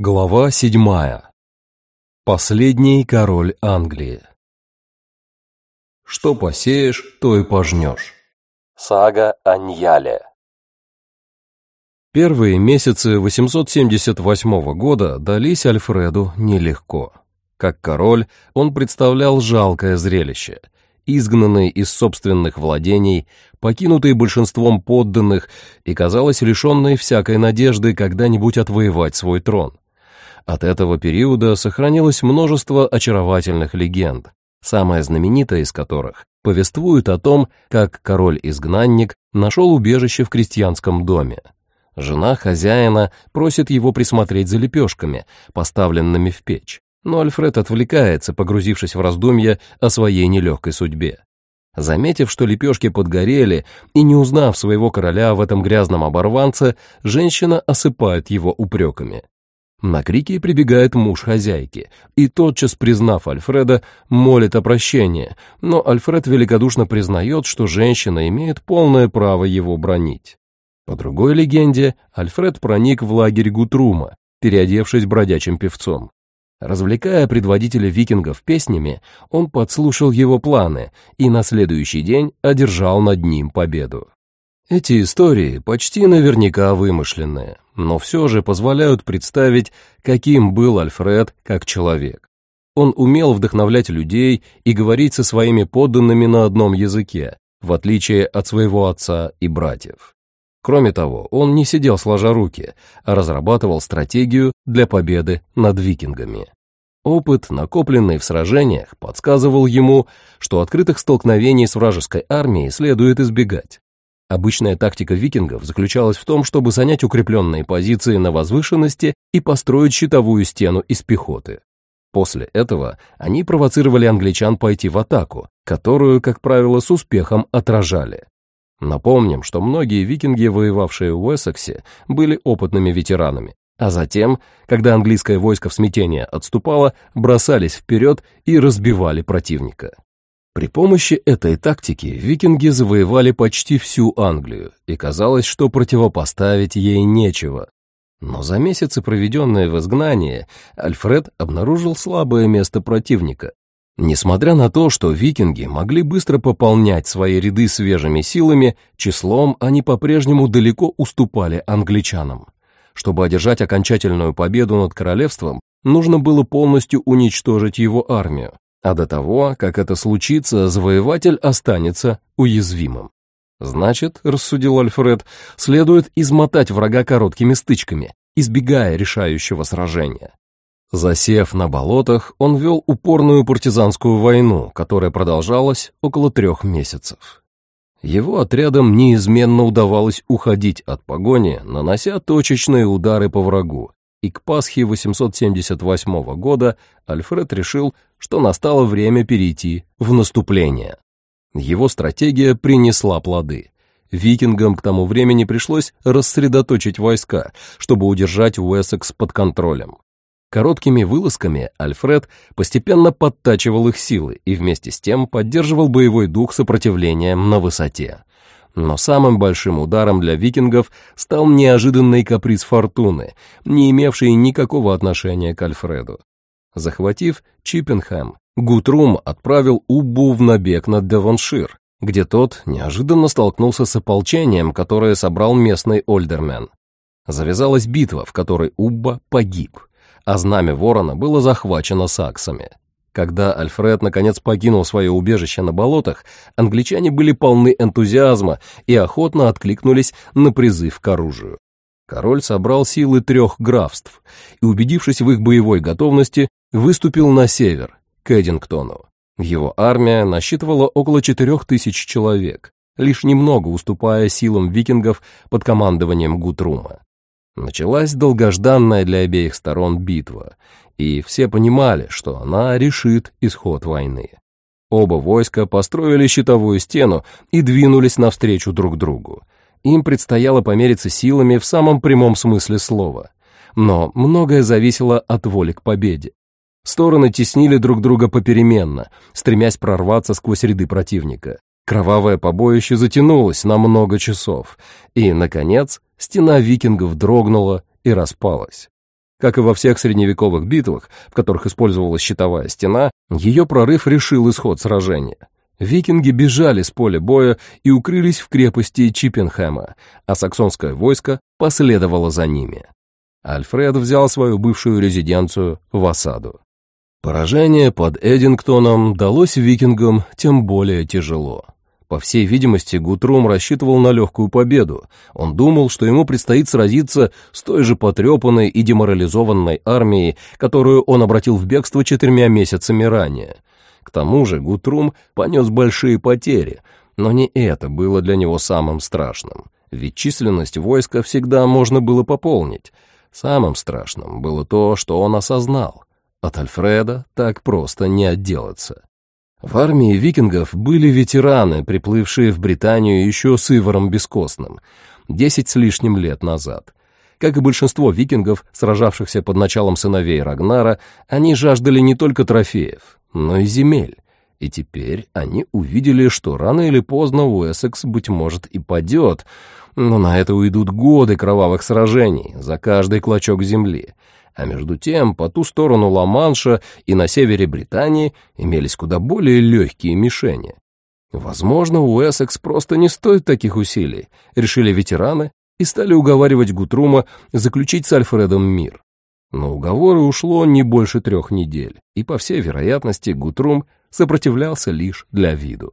Глава седьмая. Последний король Англии. Что посеешь, то и пожнешь. Сага о Ньяле. Первые месяцы 878 года дались Альфреду нелегко. Как король, он представлял жалкое зрелище. Изгнанный из собственных владений, покинутый большинством подданных и, казалось, лишенный всякой надежды когда-нибудь отвоевать свой трон. От этого периода сохранилось множество очаровательных легенд, самая знаменитая из которых повествует о том, как король-изгнанник нашел убежище в крестьянском доме. Жена хозяина просит его присмотреть за лепешками, поставленными в печь, но Альфред отвлекается, погрузившись в раздумья о своей нелегкой судьбе. Заметив, что лепешки подгорели, и не узнав своего короля в этом грязном оборванце, женщина осыпает его упреками. На крики прибегает муж хозяйки, и тотчас, признав Альфреда, молит о прощении, но Альфред великодушно признает, что женщина имеет полное право его бронить. По другой легенде, Альфред проник в лагерь Гутрума, переодевшись бродячим певцом. Развлекая предводителя викингов песнями, он подслушал его планы и на следующий день одержал над ним победу. Эти истории почти наверняка вымышленные, но все же позволяют представить, каким был Альфред как человек. Он умел вдохновлять людей и говорить со своими подданными на одном языке, в отличие от своего отца и братьев. Кроме того, он не сидел сложа руки, а разрабатывал стратегию для победы над викингами. Опыт, накопленный в сражениях, подсказывал ему, что открытых столкновений с вражеской армией следует избегать. Обычная тактика викингов заключалась в том, чтобы занять укрепленные позиции на возвышенности и построить щитовую стену из пехоты. После этого они провоцировали англичан пойти в атаку, которую, как правило, с успехом отражали. Напомним, что многие викинги, воевавшие в Уэссексе, были опытными ветеранами, а затем, когда английское войско в смятении отступало, бросались вперед и разбивали противника. При помощи этой тактики викинги завоевали почти всю Англию, и казалось, что противопоставить ей нечего. Но за месяцы, проведенные в изгнании, Альфред обнаружил слабое место противника. Несмотря на то, что викинги могли быстро пополнять свои ряды свежими силами, числом они по-прежнему далеко уступали англичанам. Чтобы одержать окончательную победу над королевством, нужно было полностью уничтожить его армию, а до того, как это случится, завоеватель останется уязвимым. Значит, рассудил Альфред, следует измотать врага короткими стычками, избегая решающего сражения. Засев на болотах, он вел упорную партизанскую войну, которая продолжалась около трех месяцев. Его отрядам неизменно удавалось уходить от погони, нанося точечные удары по врагу, и к Пасхе 878 года Альфред решил, что настало время перейти в наступление. Его стратегия принесла плоды. Викингам к тому времени пришлось рассредоточить войска, чтобы удержать Уэссекс под контролем. Короткими вылазками Альфред постепенно подтачивал их силы и вместе с тем поддерживал боевой дух сопротивления на высоте. Но самым большим ударом для викингов стал неожиданный каприз фортуны, не имевший никакого отношения к Альфреду. Захватив Чиппенхэм, Гутрум отправил Уббу в набег на Девоншир, где тот неожиданно столкнулся с ополчением, которое собрал местный Ольдермен. Завязалась битва, в которой Убба погиб, а знамя ворона было захвачено саксами. Когда Альфред наконец покинул свое убежище на болотах, англичане были полны энтузиазма и охотно откликнулись на призыв к оружию. Король собрал силы трех графств и, убедившись в их боевой готовности, выступил на север, к Эдингтону. Его армия насчитывала около четырех тысяч человек, лишь немного уступая силам викингов под командованием Гутрума. Началась долгожданная для обеих сторон битва, и все понимали, что она решит исход войны. Оба войска построили щитовую стену и двинулись навстречу друг другу. Им предстояло помериться силами в самом прямом смысле слова. Но многое зависело от воли к победе. Стороны теснили друг друга попеременно, стремясь прорваться сквозь ряды противника. Кровавое побоище затянулось на много часов, и, наконец, стена викингов дрогнула и распалась. Как и во всех средневековых битвах, в которых использовалась щитовая стена, ее прорыв решил исход сражения. Викинги бежали с поля боя и укрылись в крепости Чиппенхэма, а саксонское войско последовало за ними. Альфред взял свою бывшую резиденцию в осаду. Поражение под Эдингтоном далось викингам тем более тяжело. По всей видимости, Гутрум рассчитывал на легкую победу. Он думал, что ему предстоит сразиться с той же потрепанной и деморализованной армией, которую он обратил в бегство четырьмя месяцами ранее. К тому же Гутрум понес большие потери, но не это было для него самым страшным. Ведь численность войска всегда можно было пополнить. Самым страшным было то, что он осознал. От Альфреда так просто не отделаться. В армии викингов были ветераны, приплывшие в Британию еще с Ивором Бескостным, десять с лишним лет назад. Как и большинство викингов, сражавшихся под началом сыновей Рагнара, они жаждали не только трофеев, но и земель. И теперь они увидели, что рано или поздно Уэссекс, быть может, и падет, но на это уйдут годы кровавых сражений за каждый клочок земли — а между тем, по ту сторону Ла-Манша и на севере Британии имелись куда более легкие мишени. Возможно, Уэссекс просто не стоит таких усилий, решили ветераны и стали уговаривать Гутрума заключить с Альфредом мир. На уговоры ушло не больше трех недель, и, по всей вероятности, Гутрум сопротивлялся лишь для виду.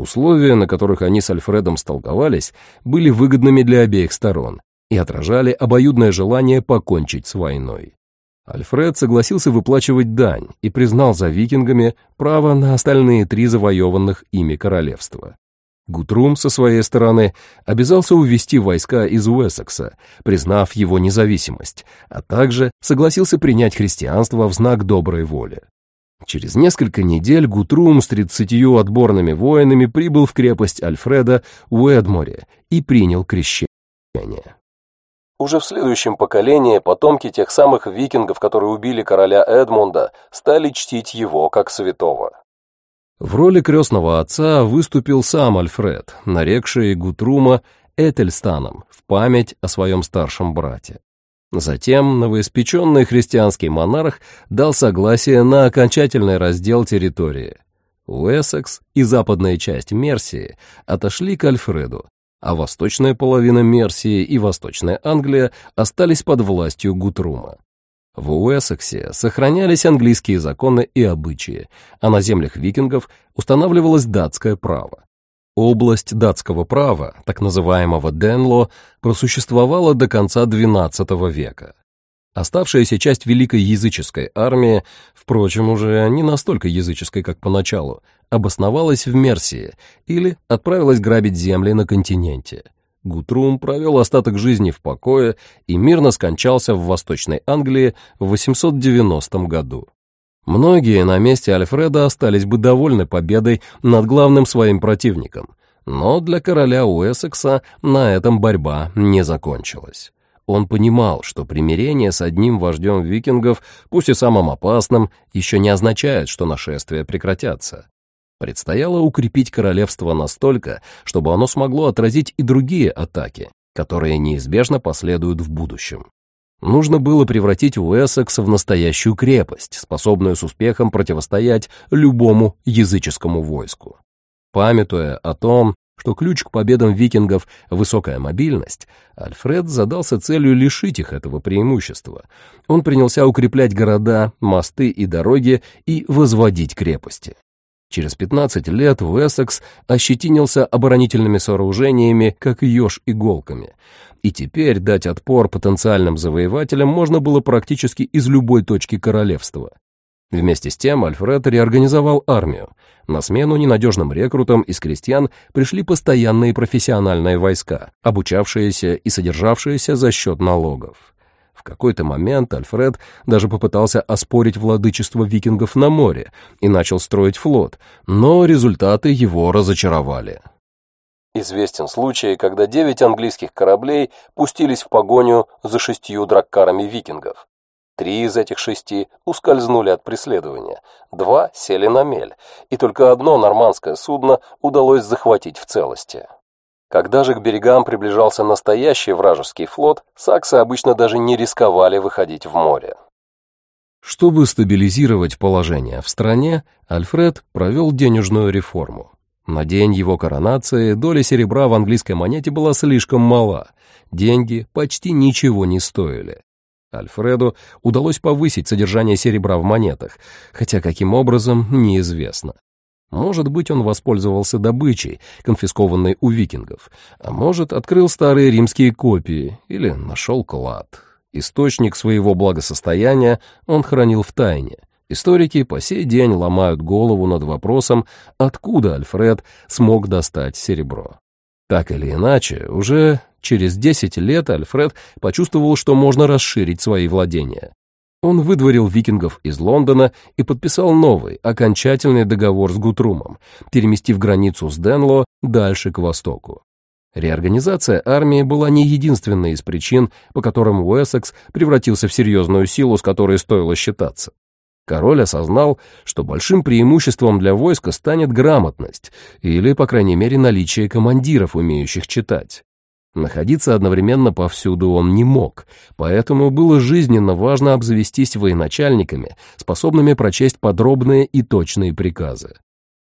Условия, на которых они с Альфредом столковались, были выгодными для обеих сторон и отражали обоюдное желание покончить с войной. Альфред согласился выплачивать дань и признал за викингами право на остальные три завоеванных ими королевства. Гутрум, со своей стороны, обязался увести войска из Уэссекса, признав его независимость, а также согласился принять христианство в знак доброй воли. Через несколько недель Гутрум с тридцатью отборными воинами прибыл в крепость Альфреда в Уэдморе и принял крещение. Уже в следующем поколении потомки тех самых викингов, которые убили короля Эдмунда, стали чтить его как святого. В роли крестного отца выступил сам Альфред, нарекший Гутрума Этельстаном в память о своем старшем брате. Затем новоиспеченный христианский монарх дал согласие на окончательный раздел территории. Уэссекс и западная часть Мерсии отошли к Альфреду, а восточная половина Мерсии и Восточная Англия остались под властью Гутрума. В Уэссексе сохранялись английские законы и обычаи, а на землях викингов устанавливалось датское право. Область датского права, так называемого Денло, просуществовала до конца XII века. Оставшаяся часть великой языческой армии, впрочем, уже не настолько языческой, как поначалу, обосновалась в Мерсии или отправилась грабить земли на континенте. Гутрум провел остаток жизни в покое и мирно скончался в Восточной Англии в 890 году. Многие на месте Альфреда остались бы довольны победой над главным своим противником, но для короля Уэссекса на этом борьба не закончилась. Он понимал, что примирение с одним вождем викингов, пусть и самым опасным, еще не означает, что нашествия прекратятся. Предстояло укрепить королевство настолько, чтобы оно смогло отразить и другие атаки, которые неизбежно последуют в будущем. Нужно было превратить Уэссекс в настоящую крепость, способную с успехом противостоять любому языческому войску. Памятуя о том, что ключ к победам викингов — высокая мобильность, Альфред задался целью лишить их этого преимущества. Он принялся укреплять города, мосты и дороги и возводить крепости. Через 15 лет Уэссекс ощетинился оборонительными сооружениями, как еж иголками. И теперь дать отпор потенциальным завоевателям можно было практически из любой точки королевства. Вместе с тем Альфред реорганизовал армию. На смену ненадежным рекрутам из крестьян пришли постоянные профессиональные войска, обучавшиеся и содержавшиеся за счет налогов. В какой-то момент Альфред даже попытался оспорить владычество викингов на море и начал строить флот, но результаты его разочаровали. Известен случай, когда девять английских кораблей пустились в погоню за шестью драккарами викингов. Три из этих шести ускользнули от преследования, два сели на мель, и только одно нормандское судно удалось захватить в целости. Когда же к берегам приближался настоящий вражеский флот, саксы обычно даже не рисковали выходить в море. Чтобы стабилизировать положение в стране, Альфред провел денежную реформу. На день его коронации доля серебра в английской монете была слишком мала, деньги почти ничего не стоили. Альфреду удалось повысить содержание серебра в монетах, хотя каким образом, неизвестно. Может быть, он воспользовался добычей, конфискованной у викингов, а может, открыл старые римские копии или нашел клад. Источник своего благосостояния он хранил в тайне. Историки по сей день ломают голову над вопросом, откуда Альфред смог достать серебро. Так или иначе, уже через 10 лет Альфред почувствовал, что можно расширить свои владения. Он выдворил викингов из Лондона и подписал новый, окончательный договор с Гутрумом, переместив границу с Денло дальше к востоку. Реорганизация армии была не единственной из причин, по которым Уэссекс превратился в серьезную силу, с которой стоило считаться. Король осознал, что большим преимуществом для войска станет грамотность, или, по крайней мере, наличие командиров, умеющих читать. Находиться одновременно повсюду он не мог, поэтому было жизненно важно обзавестись военачальниками, способными прочесть подробные и точные приказы.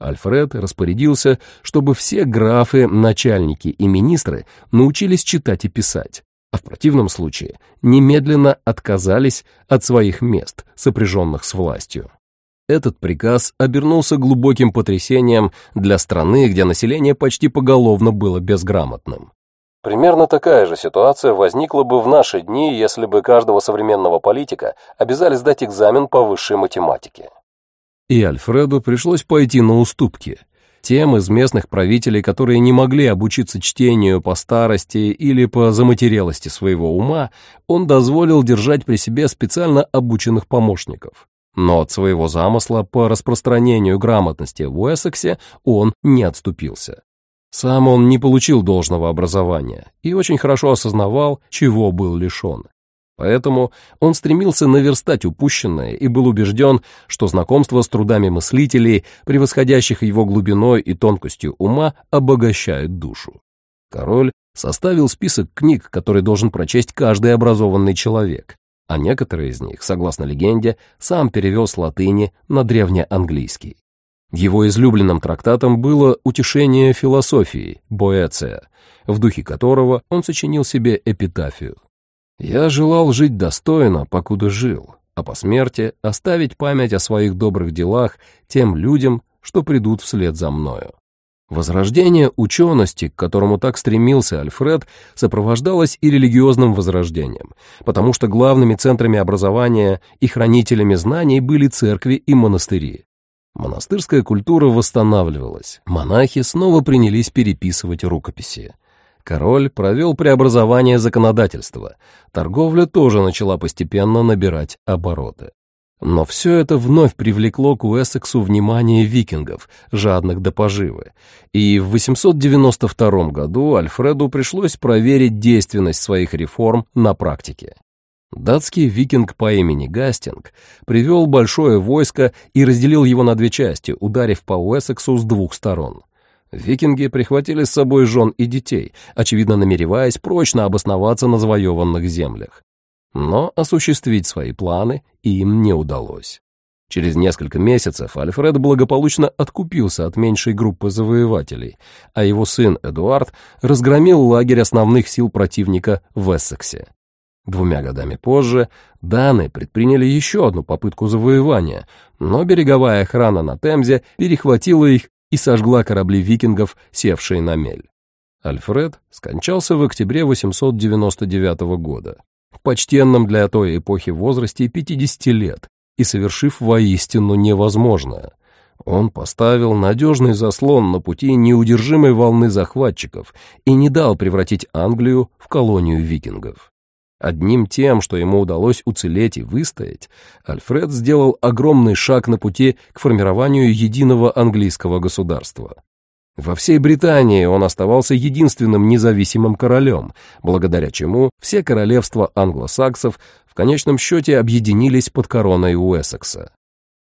Альфред распорядился, чтобы все графы, начальники и министры научились читать и писать, а в противном случае немедленно отказались от своих мест, сопряженных с властью. Этот приказ обернулся глубоким потрясением для страны, где население почти поголовно было безграмотным. Примерно такая же ситуация возникла бы в наши дни, если бы каждого современного политика обязали сдать экзамен по высшей математике. И Альфреду пришлось пойти на уступки. Тем из местных правителей, которые не могли обучиться чтению по старости или по заматерелости своего ума, он дозволил держать при себе специально обученных помощников. Но от своего замысла по распространению грамотности в Уэссексе он не отступился. Сам он не получил должного образования и очень хорошо осознавал, чего был лишен. Поэтому он стремился наверстать упущенное и был убежден, что знакомство с трудами мыслителей, превосходящих его глубиной и тонкостью ума, обогащает душу. Король составил список книг, которые должен прочесть каждый образованный человек, а некоторые из них, согласно легенде, сам перевел с латыни на древнеанглийский. Его излюбленным трактатом было «Утешение философии» Боэция, в духе которого он сочинил себе эпитафию. «Я желал жить достойно, покуда жил, а по смерти оставить память о своих добрых делах тем людям, что придут вслед за мною». Возрождение учености, к которому так стремился Альфред, сопровождалось и религиозным возрождением, потому что главными центрами образования и хранителями знаний были церкви и монастыри. Монастырская культура восстанавливалась, монахи снова принялись переписывать рукописи. Король провел преобразование законодательства, торговля тоже начала постепенно набирать обороты. Но все это вновь привлекло к Уэссексу внимание викингов, жадных до поживы, и в 892 году Альфреду пришлось проверить действенность своих реформ на практике. Датский викинг по имени Гастинг привел большое войско и разделил его на две части, ударив по Уэссексу с двух сторон. Викинги прихватили с собой жен и детей, очевидно намереваясь прочно обосноваться на завоеванных землях. Но осуществить свои планы им не удалось. Через несколько месяцев Альфред благополучно откупился от меньшей группы завоевателей, а его сын Эдуард разгромил лагерь основных сил противника в Эссексе. Двумя годами позже даны предприняли еще одну попытку завоевания, но береговая охрана на Темзе перехватила их и сожгла корабли викингов, севшие на мель. Альфред скончался в октябре 899 года, в почтенном для той эпохи возрасте 50 лет и совершив воистину невозможное. Он поставил надежный заслон на пути неудержимой волны захватчиков и не дал превратить Англию в колонию викингов. Одним тем, что ему удалось уцелеть и выстоять, Альфред сделал огромный шаг на пути к формированию единого английского государства. Во всей Британии он оставался единственным независимым королем, благодаря чему все королевства англосаксов в конечном счете объединились под короной Уэссекса.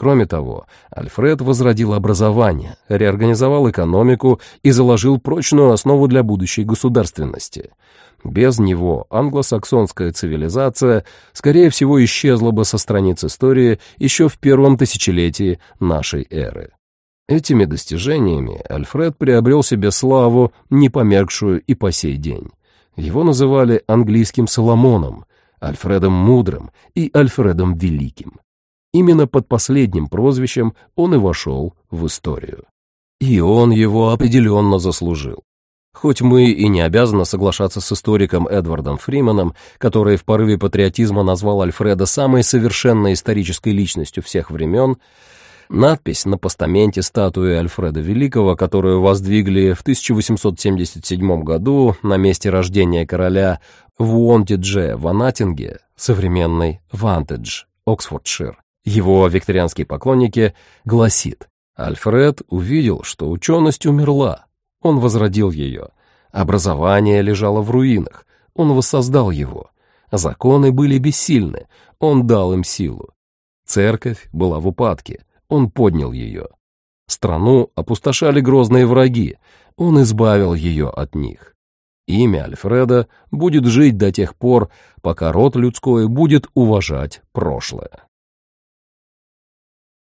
Кроме того, Альфред возродил образование, реорганизовал экономику и заложил прочную основу для будущей государственности. Без него англосаксонская цивилизация, скорее всего, исчезла бы со страниц истории еще в первом тысячелетии нашей эры. Этими достижениями Альфред приобрел себе славу, не померкшую и по сей день. Его называли английским Соломоном, Альфредом Мудрым и Альфредом Великим. Именно под последним прозвищем он и вошел в историю. И он его определенно заслужил. Хоть мы и не обязаны соглашаться с историком Эдвардом Фриманом, который в порыве патриотизма назвал Альфреда самой совершенной исторической личностью всех времен, надпись на постаменте статуи Альфреда Великого, которую воздвигли в 1877 году на месте рождения короля в Уонтидже в Анатинге, современный Вантедж, Оксфордшир, его викторианские поклонники, гласит «Альфред увидел, что ученость умерла. Он возродил ее. Образование лежало в руинах. Он воссоздал его. Законы были бессильны. Он дал им силу. Церковь была в упадке. Он поднял ее. Страну опустошали грозные враги. Он избавил ее от них. Имя Альфреда будет жить до тех пор, пока род людской будет уважать прошлое.